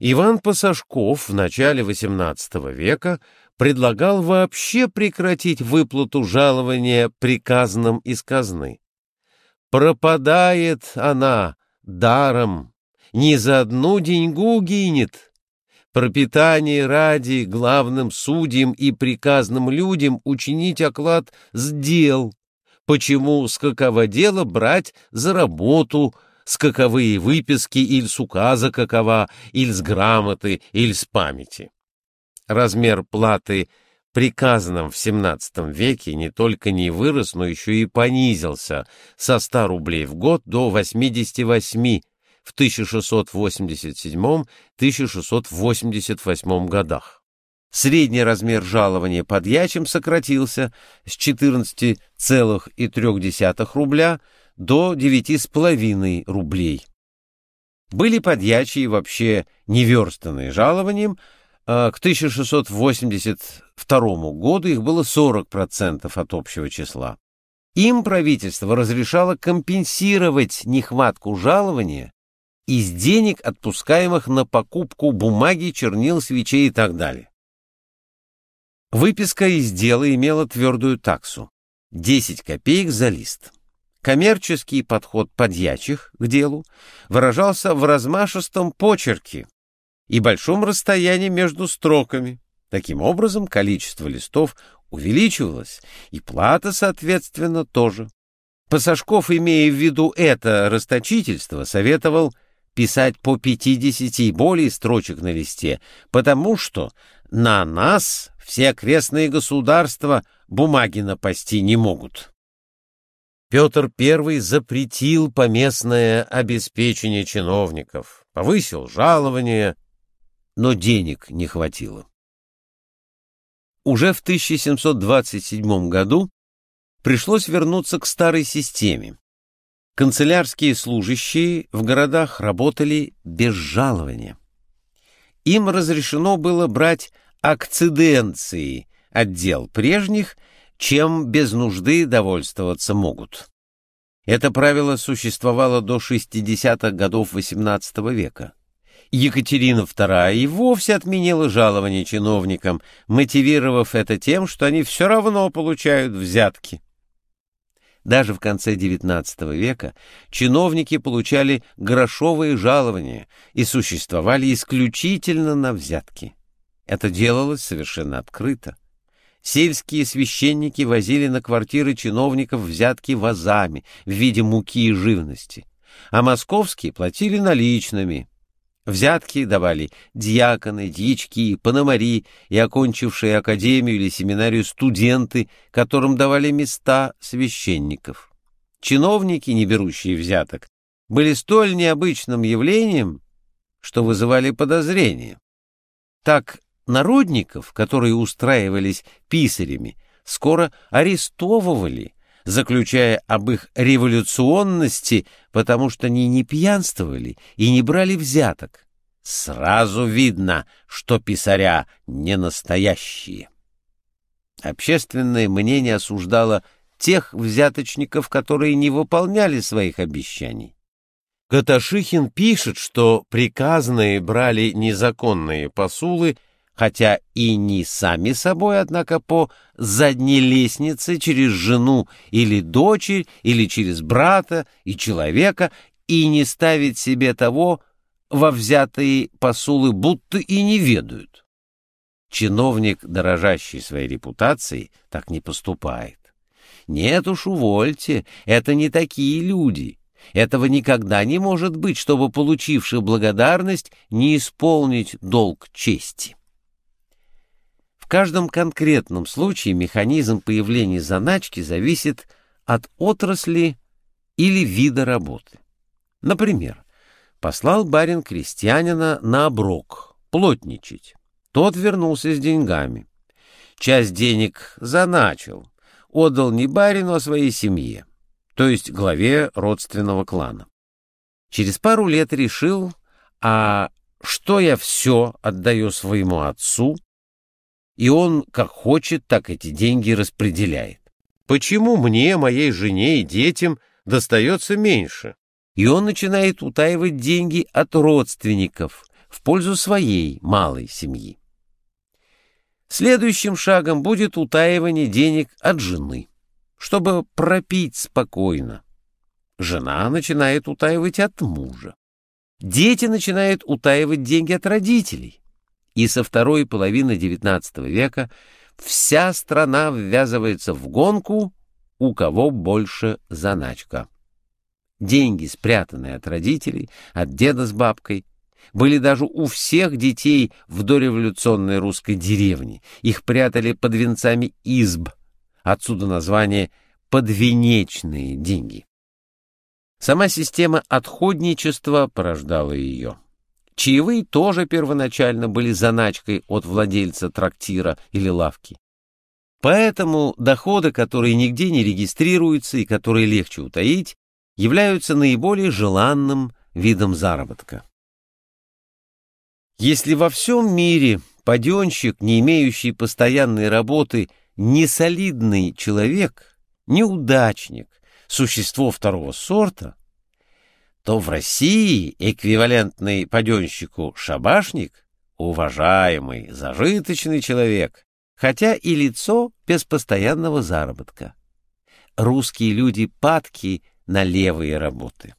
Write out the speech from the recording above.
Иван Пасашков в начале XVIII века предлагал вообще прекратить выплату жалования приказным из казны. Пропадает она даром, ни за одну деньгу гинет. Пропитание ради главным судьям и приказным людям учинить оклад сдел. Почему с какого дела брать за работу, с каковые выписки или с указа какова, или с грамоты, или с памяти? Размер платы приказанным в XVII веке не только не вырос, но еще и понизился со 100 рублей в год до 88 в 1687-1688 годах. Средний размер жалования подьячим сократился с 14,3 рубля до 9,5 рублей. Были подьячие вообще неверстанные жалованием, а к 1682 году их было 40% от общего числа. Им правительство разрешало компенсировать нехватку жалования из денег, отпускаемых на покупку бумаги, чернил, свечей и так далее. Выписка из дела имела твердую таксу — 10 копеек за лист. Коммерческий подход подьячих к делу выражался в размашистом почерке и большом расстоянии между строками. Таким образом, количество листов увеличивалось, и плата, соответственно, тоже. Пасашков, имея в виду это расточительство, советовал писать по 50 и более строчек на листе, потому что на нас все окрестные государства бумаги напасти не могут. Петр I запретил поместное обеспечение чиновников, повысил жалование, но денег не хватило. Уже в 1727 году пришлось вернуться к старой системе. Канцелярские служащие в городах работали без жалования. Им разрешено было брать акциденции отдел прежних, чем без нужды довольствоваться могут. Это правило существовало до 60-х годов XVIII века. Екатерина II и вовсе отменила жалование чиновникам, мотивировав это тем, что они все равно получают взятки. Даже в конце XIX века чиновники получали грошовые жалования и существовали исключительно на взятки. Это делалось совершенно открыто. Сельские священники возили на квартиры чиновников взятки вазами в виде муки и живности, а московские платили наличными – Взятки давали дьяконы, дьячки, пономари и окончившие академию или семинарию студенты, которым давали места священников. Чиновники, не берущие взяток, были столь необычным явлением, что вызывали подозрения. Так народников, которые устраивались писарями, скоро арестовывали, заключая об их революционности, потому что они не пьянствовали и не брали взяток. Сразу видно, что писаря не настоящие. Общественное мнение осуждало тех взяточников, которые не выполняли своих обещаний. Каташихин пишет, что приказные брали незаконные посулы хотя и не сами собой, однако по задней лестнице через жену или дочерь, или через брата и человека, и не ставить себе того во взятые посулы, будто и не ведают. Чиновник, дорожащий своей репутацией, так не поступает. Нет уж, увольте, это не такие люди. Этого никогда не может быть, чтобы, получивший благодарность, не исполнить долг чести. Каждом конкретном случае механизм появления заначки зависит от отрасли или вида работы. Например, послал барин крестьянина на оброк, плотничать. Тот вернулся с деньгами. Часть денег заначил, отдал не барину, а своей семье, то есть главе родственного клана. Через пару лет решил, а что я все отдаю своему отцу, и он как хочет, так эти деньги распределяет. Почему мне, моей жене и детям достается меньше? И он начинает утаивать деньги от родственников, в пользу своей малой семьи. Следующим шагом будет утаивание денег от жены, чтобы пропить спокойно. Жена начинает утаивать от мужа. Дети начинают утаивать деньги от родителей. И со второй половины XIX века вся страна ввязывается в гонку, у кого больше заначка. Деньги, спрятанные от родителей, от деда с бабкой, были даже у всех детей в дореволюционной русской деревне. Их прятали под венцами изб, отсюда название «подвенечные деньги». Сама система отходничества порождала ее. Чаевые тоже первоначально были заначкой от владельца трактира или лавки. Поэтому доходы, которые нигде не регистрируются и которые легче утаить, являются наиболее желанным видом заработка. Если во всем мире паденщик, не имеющий постоянной работы, несолидный человек, неудачник, существо второго сорта, то в России эквивалентный паденщику шабашник — уважаемый, зажиточный человек, хотя и лицо без постоянного заработка. Русские люди падки на левые работы.